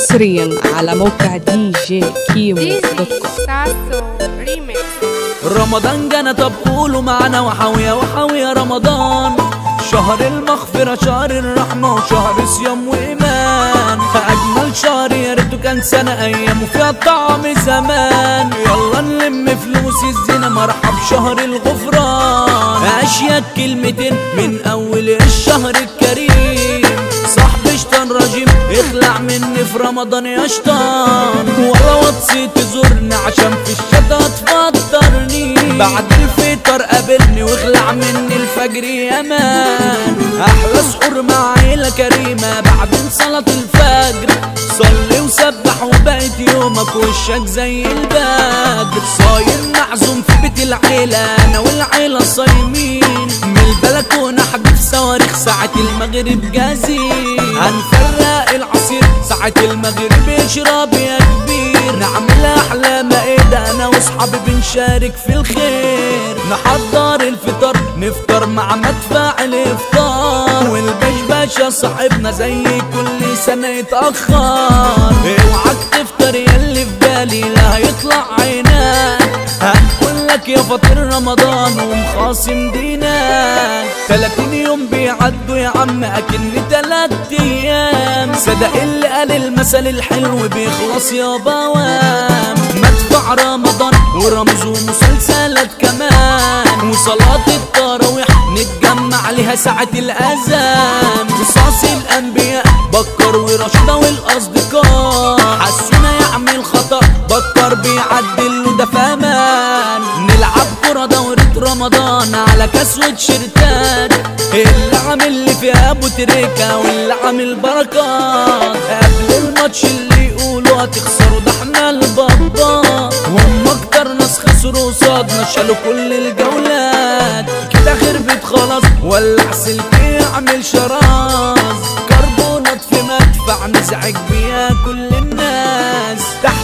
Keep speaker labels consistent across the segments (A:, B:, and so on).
A: حصريا على موقع دي جي كيمو
B: dot com
C: رمضان جانا طب قولوا معانا وحاوية وحاوية رمضان. شهر المغفرة شهر الرحمة وشهر صيام وإيمان. أجمل شهر يا ريته كان سنة أيام وفيها طعم زمان. يلا نلم فلوس الزنا مرحب شهر الغفران. أشياء كلمتين من أول الشهر رمضان يا شيطان ولا وطسي تزورني عشان في الشتا تفطرني بعد الفطر قابلني واخلع مني الفجر يا مان. أحلى سحور مع عيلة كريمة بعد صلاة الفجر. صلي وسبح وبقيت يومك وشك زي البدر. صايم معزوم في بيت العيلة أنا والعيلة صايمين. من البلكونة حدف صواريخ ساعة المغرب جاهزين هنفرق ساعة المغرب اشرب يا كبير. نعمل أحلى مائدة أنا وأصحابي بنشارك في الخير. نحضر الفطار نفطر مع مدفع الإفطار. والبشباشة صاحبنا زي كل سنة يتأخر. اوعك تفطر ياللي في بالي لا هيطلع عينك فطير رمضان ومخاصم دينك 30 يوم بيعدوا يا عم أكن تلات أيام. صدق اللي قال المثل الحلو بيخلص يا بوام مدفع رمضان ورمز ومسلسلات كمان. وصلاة التراويح نتجمع عليها ساعة الأذان. قصاص الأنبياء بكر ورشدة والأصدقاء. رمضان على كاس وتيشيرتات اللي عامل لي فيها أبو تريكة واللي عامل بركات قبل الماتش اللي يقولوا هتخسروا ده إحنا البابا. هم أكتر ناس خسروا قصادنا شالوا كل الجولات. كده خربت خلاص ولع سلكي اعمل شراز كربونات في مدفع نزعج بيها كل الناس. تحت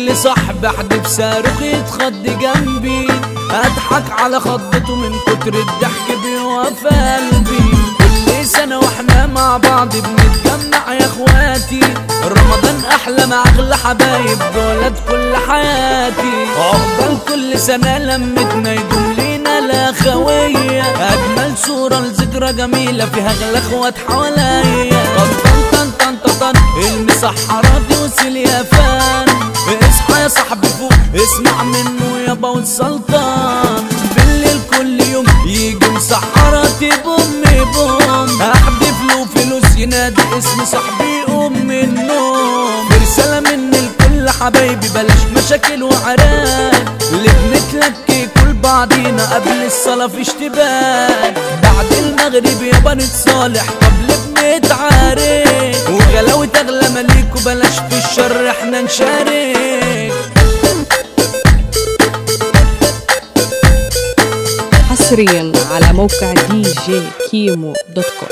C: رجلي صاحب احدف صاروخ يتخض جنبي. أضحك على خضته من كتر الضحك بيوقف قلبي. كل سنة وإحنا مع بعض بنتجمع يا إخواتي. رمضان أحلى مع اغلى حبايب دولت كل حياتي. عقبال كل سنة لمتنا يدوم لينا الاخوية أجمل صورة لذكرى جميلة فيها اغلى اخوات حواليا طن طن طن طن المسحرات يوصل يا فان. اصحى يا صاحبي فوق اسمع منه يابا والسلطان بالليل كل يوم يجي مسحرات بوم بوم احدف له فلوس ينادي اسم صاحبي من النوم. رسالة مني لكل حبايبي بلاش مشاكل وعراك. اللي كل بعضينا قبل الصلاة في اشتباك. بعد المغرب يابا نتصالح قبل بنتعارك وغلاوة اغلى مليك وبلاش في الشر إحنا نشارك.
A: حصريا على موقع دي جي كيمو دوت كوم